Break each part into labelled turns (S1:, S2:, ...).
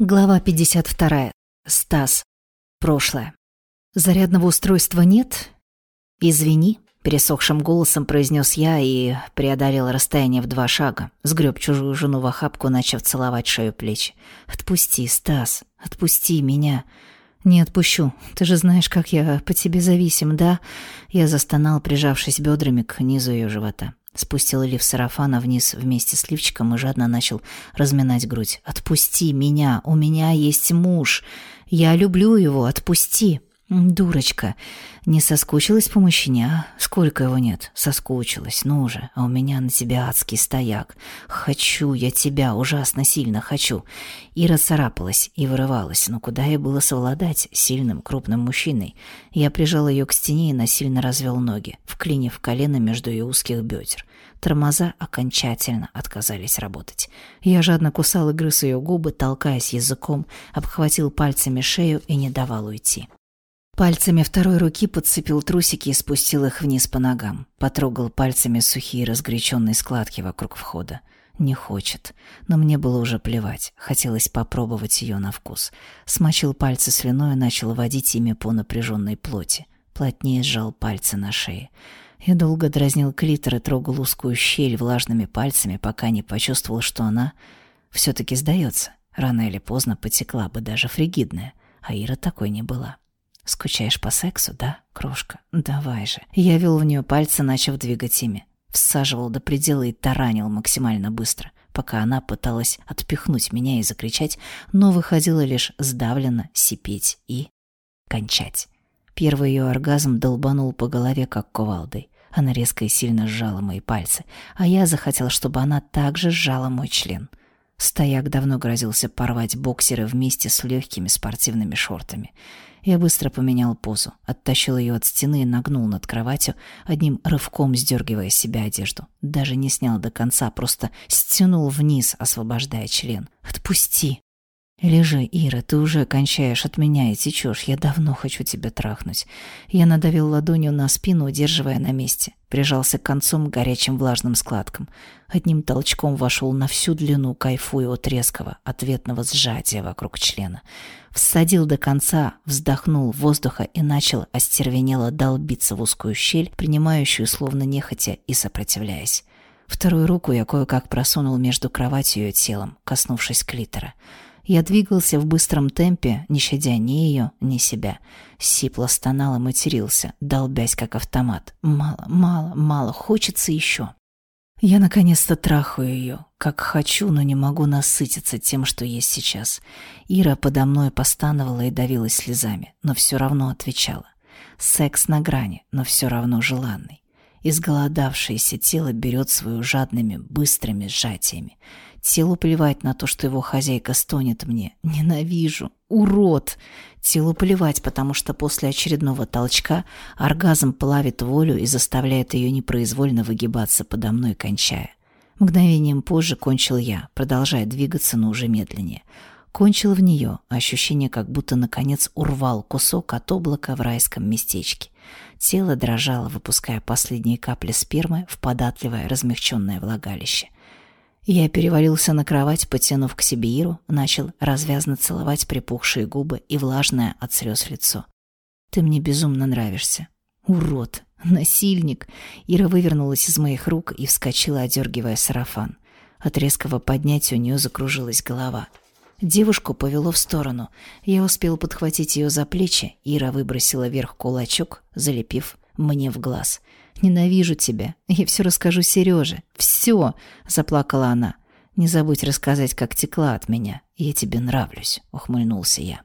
S1: Глава 52. Стас. Прошлое. Зарядного устройства нет? Извини, пересохшим голосом произнес я и преодолел расстояние в два шага, сгреб чужую жену в охапку, начав целовать шею плеч. Отпусти, Стас, отпусти меня. Не отпущу. Ты же знаешь, как я по тебе зависим, да? Я застонал, прижавшись бедрами к низу ее живота. Спустил лиф сарафана вниз вместе с лифчиком и жадно начал разминать грудь. «Отпусти меня! У меня есть муж! Я люблю его! Отпусти!» «Дурочка! Не соскучилась по мужчине, а? Сколько его нет? Соскучилась, ну уже, а у меня на тебя адский стояк. Хочу я тебя, ужасно сильно хочу!» Ира царапалась и вырывалась, но куда ей было совладать сильным, крупным мужчиной? Я прижал ее к стене и насильно развел ноги, вклинив колено между ее узких бедер. Тормоза окончательно отказались работать. Я жадно кусал и грыз ее губы, толкаясь языком, обхватил пальцами шею и не давал уйти. Пальцами второй руки подцепил трусики и спустил их вниз по ногам. Потрогал пальцами сухие разгоряченные складки вокруг входа. Не хочет. Но мне было уже плевать. Хотелось попробовать ее на вкус. Смочил пальцы слюной и начал водить ими по напряженной плоти. Плотнее сжал пальцы на шее. Я долго дразнил клитор и трогал узкую щель влажными пальцами, пока не почувствовал, что она все-таки сдается. Рано или поздно потекла бы даже фригидная. А Ира такой не была. «Скучаешь по сексу, да, крошка? Давай же». Я вел в нее пальцы, начав двигать ими. Всаживал до предела и таранил максимально быстро, пока она пыталась отпихнуть меня и закричать, но выходила лишь сдавленно сипеть и кончать. Первый ее оргазм долбанул по голове, как кувалдой. Она резко и сильно сжала мои пальцы, а я захотел, чтобы она также сжала мой член. Стояк давно грозился порвать боксеры вместе с легкими спортивными шортами. Я быстро поменял позу, оттащил ее от стены и нагнул над кроватью, одним рывком сдергивая с себя одежду. Даже не снял до конца, просто стянул вниз, освобождая член. «Отпусти!» «Лежи, Ира, ты уже кончаешь от меня и течешь. Я давно хочу тебя трахнуть». Я надавил ладонью на спину, удерживая на месте. Прижался концом горячим влажным складкам. Одним толчком вошел на всю длину, кайфуя от резкого, ответного сжатия вокруг члена. Всадил до конца, вздохнул воздуха и начал остервенело долбиться в узкую щель, принимающую словно нехотя и сопротивляясь. Вторую руку я кое-как просунул между кроватью и телом, коснувшись клитора. Я двигался в быстром темпе, не щадя ни ее, ни себя. Сипло стонал и матерился, долбясь как автомат. Мало, мало, мало, хочется еще. Я наконец-то трахаю ее, как хочу, но не могу насытиться тем, что есть сейчас. Ира подо мной постановала и давилась слезами, но все равно отвечала. Секс на грани, но все равно желанный. Изголодавшееся тело берет свою жадными, быстрыми сжатиями. Телу плевать на то, что его хозяйка стонет мне. Ненавижу. Урод. Телу плевать, потому что после очередного толчка оргазм плавит волю и заставляет ее непроизвольно выгибаться подо мной, кончая. Мгновением позже кончил я, продолжая двигаться, но уже медленнее. Кончил в нее, ощущение, как будто наконец урвал кусок от облака в райском местечке. Тело дрожало, выпуская последние капли спермы в податливое размягченное влагалище. Я перевалился на кровать, потянув к себе Иру, начал развязно целовать припухшие губы и влажное от слез лицо. «Ты мне безумно нравишься. Урод! Насильник!» Ира вывернулась из моих рук и вскочила, одергивая сарафан. От резкого поднятия у нее закружилась голова. Девушку повело в сторону. Я успел подхватить ее за плечи. Ира выбросила вверх кулачок, залепив мне в глаз — Ненавижу тебя. Я все расскажу Сереже. Все!» — заплакала она. «Не забудь рассказать, как текла от меня. Я тебе нравлюсь», — ухмыльнулся я.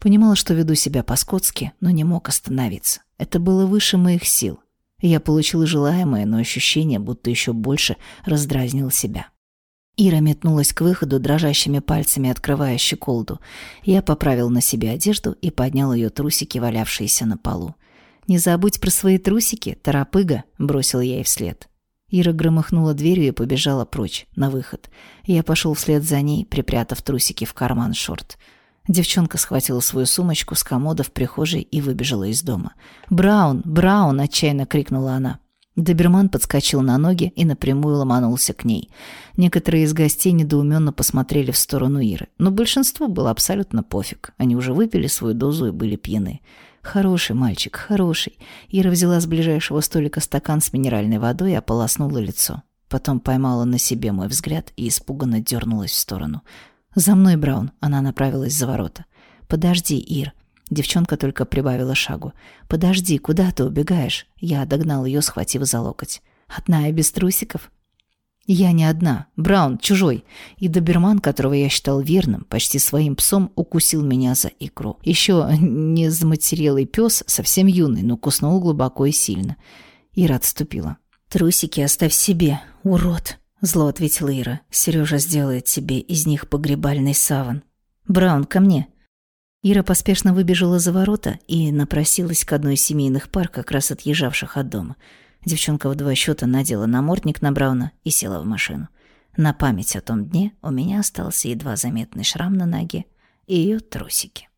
S1: Понимала, что веду себя по-скотски, но не мог остановиться. Это было выше моих сил. Я получил желаемое, но ощущение, будто еще больше раздразнил себя. Ира метнулась к выходу, дрожащими пальцами открывая щеколду. Я поправил на себе одежду и поднял ее трусики, валявшиеся на полу. «Не забудь про свои трусики, торопыга», — бросил я ей вслед. Ира громыхнула дверью и побежала прочь, на выход. Я пошел вслед за ней, припрятав трусики в карман шорт. Девчонка схватила свою сумочку с комода в прихожей и выбежала из дома. «Браун! Браун!» — отчаянно крикнула она. Доберман подскочил на ноги и напрямую ломанулся к ней. Некоторые из гостей недоуменно посмотрели в сторону Иры, но большинству было абсолютно пофиг. Они уже выпили свою дозу и были пьяны. Хороший мальчик, хороший. Ира взяла с ближайшего столика стакан с минеральной водой и ополоснула лицо. Потом поймала на себе мой взгляд и испуганно дернулась в сторону. «За мной, Браун!» Она направилась за ворота. «Подожди, Ир!» Девчонка только прибавила шагу. «Подожди, куда ты убегаешь?» Я догнал ее, схватив за локоть. «Одна и без трусиков?» «Я не одна. Браун, чужой. И доберман, которого я считал верным, почти своим псом, укусил меня за икру. Еще не заматерелый пес, совсем юный, но куснул глубоко и сильно. Ира отступила. «Трусики оставь себе, урод!» Зло ответила Ира. «Сережа сделает тебе из них погребальный саван. Браун, ко мне!» Ира поспешно выбежала за ворота и напросилась к одной из семейных пар, как раз отъезжавших от дома. Девчонка в два счета надела намордник на Брауна и села в машину. На память о том дне у меня остался едва заметный шрам на ноге и ее трусики.